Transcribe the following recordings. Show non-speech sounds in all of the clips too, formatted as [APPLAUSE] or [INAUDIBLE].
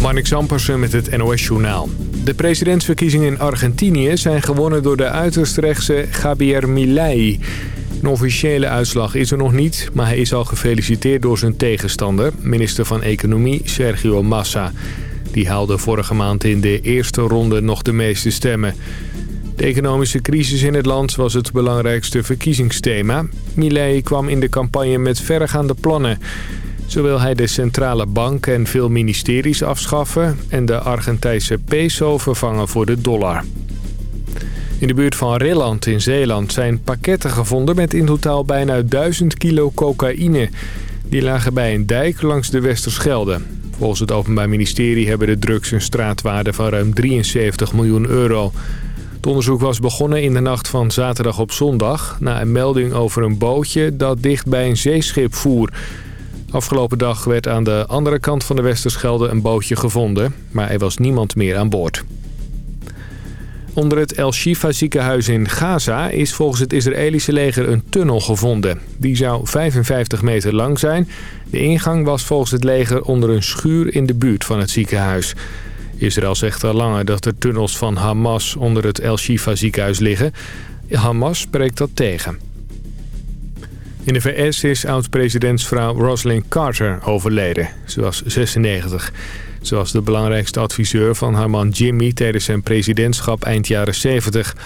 Marnik Zampersen met het NOS-journaal. De presidentsverkiezingen in Argentinië zijn gewonnen door de uiterst rechtse Javier Milei. Een officiële uitslag is er nog niet, maar hij is al gefeliciteerd door zijn tegenstander... minister van Economie Sergio Massa. Die haalde vorige maand in de eerste ronde nog de meeste stemmen. De economische crisis in het land was het belangrijkste verkiezingsthema. Milei kwam in de campagne met verregaande plannen... Zo wil hij de centrale bank en veel ministeries afschaffen... en de Argentijnse peso vervangen voor de dollar. In de buurt van Rilland in Zeeland zijn pakketten gevonden... met in totaal bijna 1000 kilo cocaïne. Die lagen bij een dijk langs de Westerschelde. Volgens het Openbaar Ministerie hebben de drugs een straatwaarde van ruim 73 miljoen euro... Het onderzoek was begonnen in de nacht van zaterdag op zondag... na een melding over een bootje dat dicht bij een zeeschip voer. Afgelopen dag werd aan de andere kant van de Westerschelde een bootje gevonden, maar er was niemand meer aan boord. Onder het El Shifa ziekenhuis in Gaza is volgens het Israëlische leger een tunnel gevonden. Die zou 55 meter lang zijn. De ingang was volgens het leger onder een schuur in de buurt van het ziekenhuis. Israël zegt al langer dat er tunnels van Hamas onder het El Shifa ziekenhuis liggen. Hamas spreekt dat tegen. In de VS is oud-presidentsvrouw Rosalind Carter overleden. Ze was 96. Ze was de belangrijkste adviseur van haar man Jimmy tijdens zijn presidentschap eind jaren 70.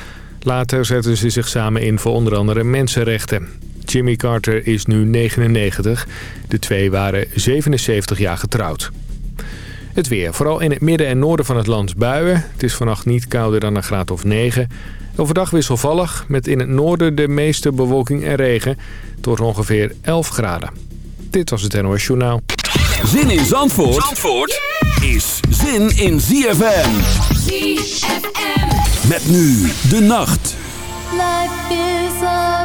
Later zetten ze zich samen in voor onder andere mensenrechten. Jimmy Carter is nu 99. De twee waren 77 jaar getrouwd. Het weer. Vooral in het midden en noorden van het land buien. Het is vannacht niet kouder dan een graad of 9. Overdag wisselvallig, met in het noorden de meeste bewolking en regen. Tot ongeveer 11 graden. Dit was het NOS Journaal. Zin in Zandvoort, Zandvoort is zin in ZFM. ZFM. Met nu de nacht. Life is a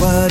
what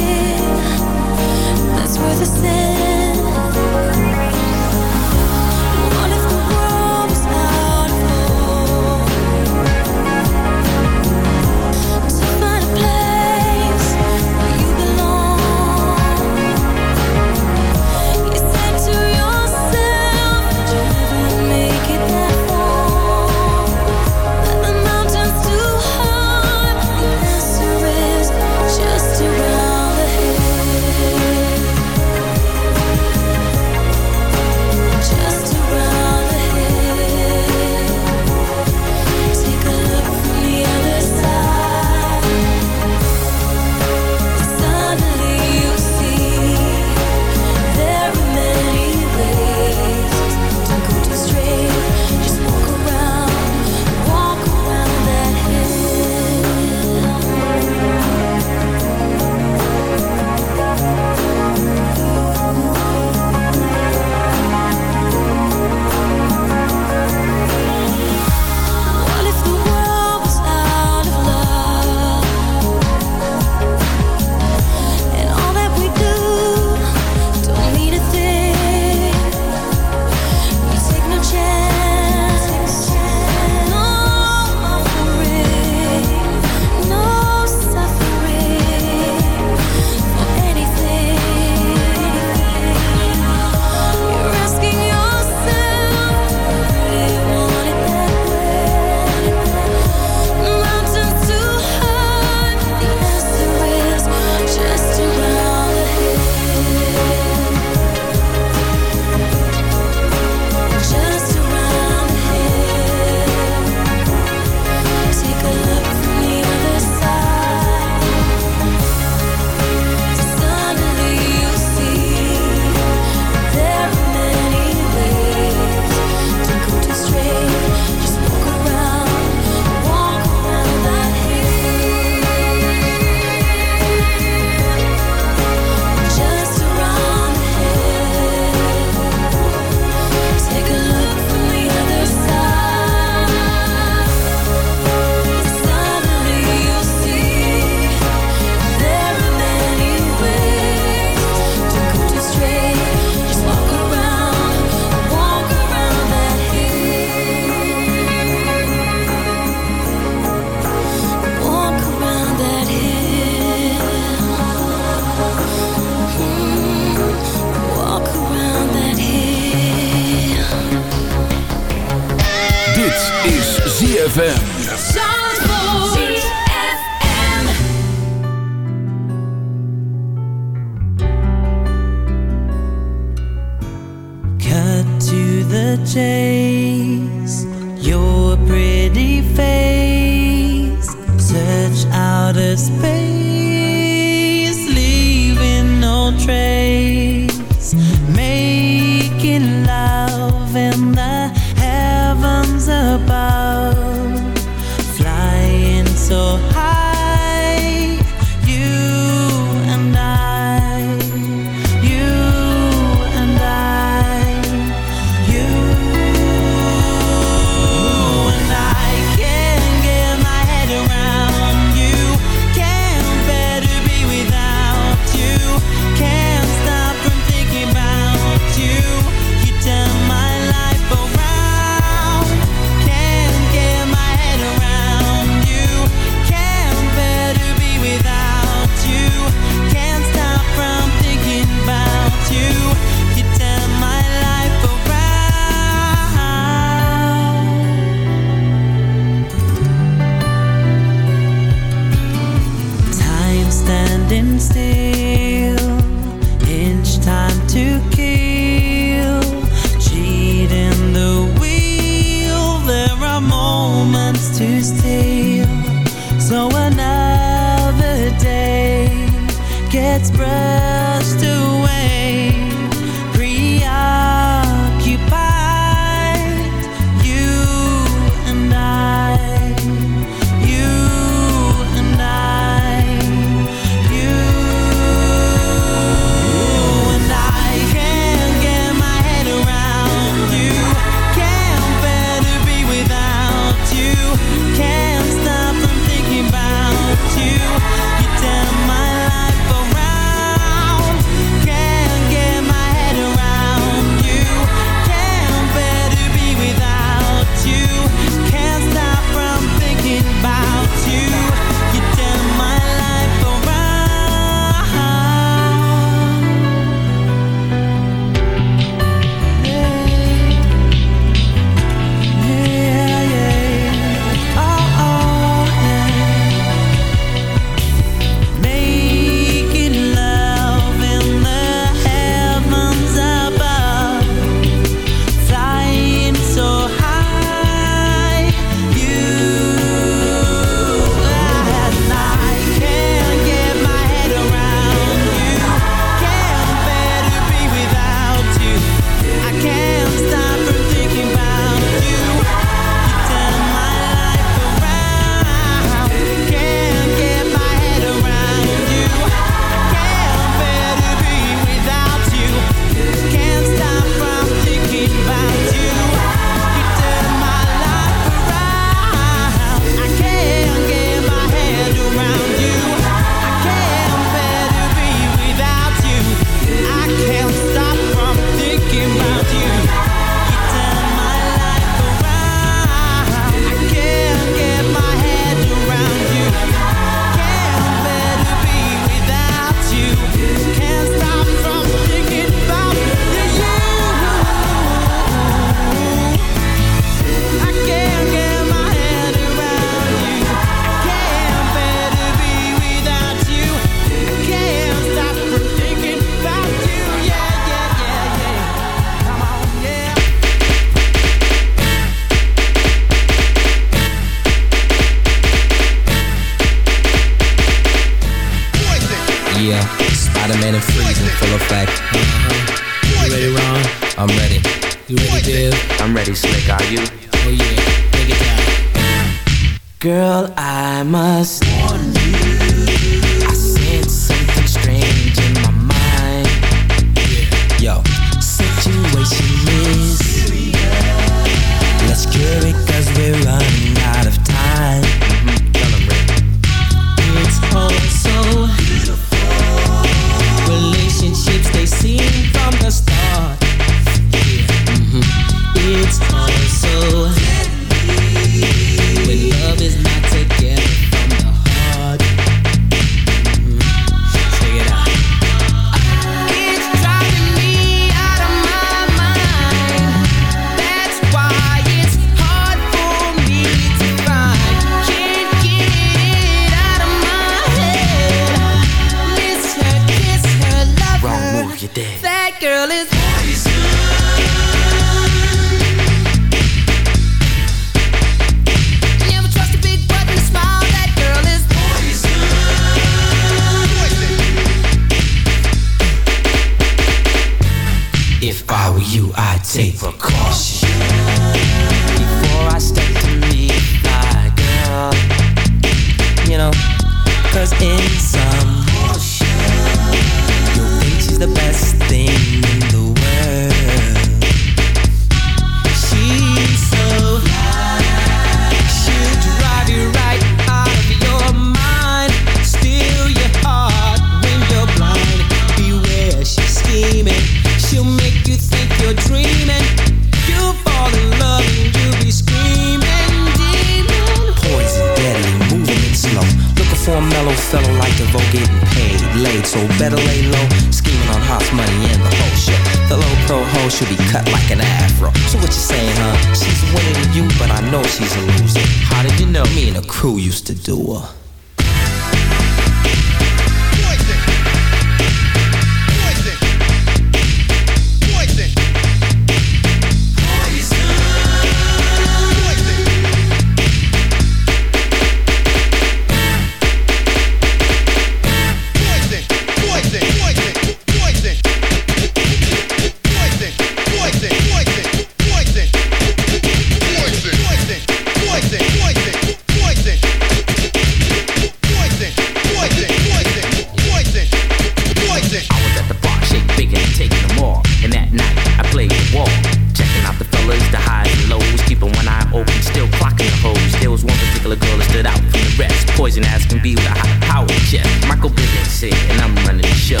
And I'm running the show.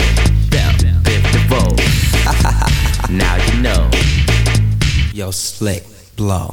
Bell, Biff DeVoe. [LAUGHS] now you know. Yo, slick, blow.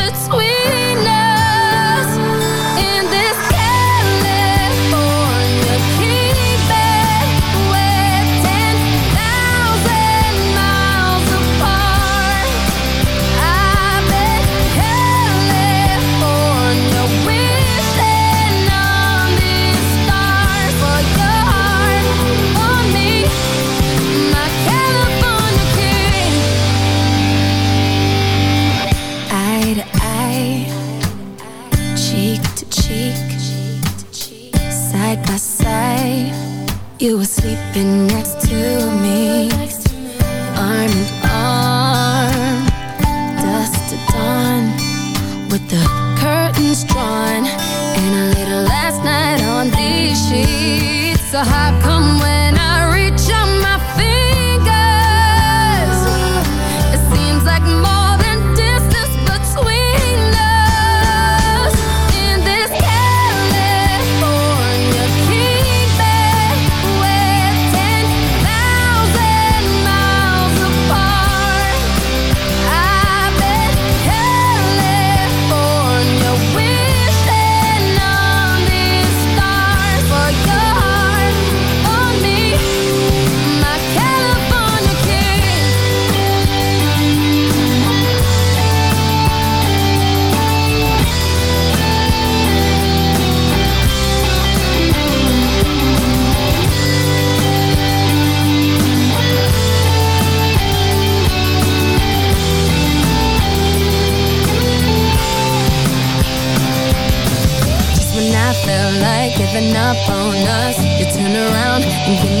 been next up on us. You turn around and give me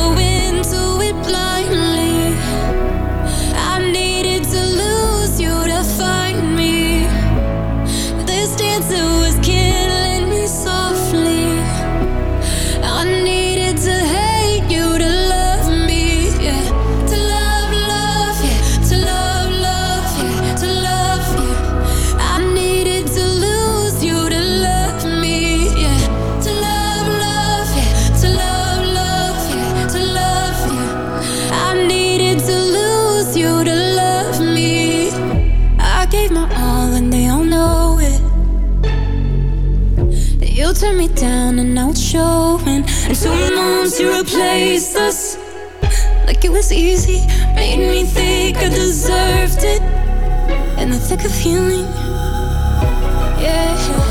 You'll turn me down and out showing. And two months you replace us. Like it was easy, made me think I deserved it. In the thick of healing, yeah.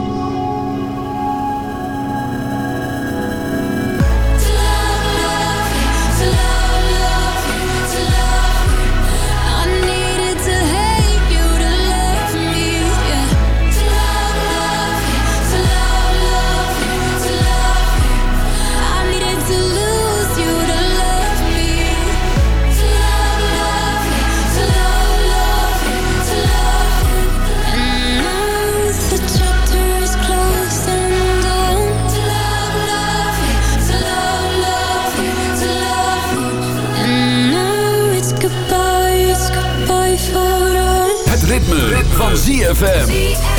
Van ZFM.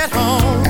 get home.